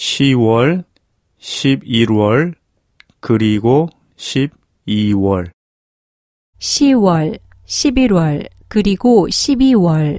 10월, 11월, 그리고 12월. 10월, 11월, 그리고 12월.